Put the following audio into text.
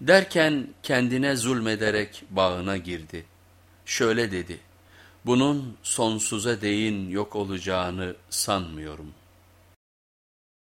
Derken kendine zulmederek bağına girdi. Şöyle dedi, bunun sonsuza değin yok olacağını sanmıyorum.''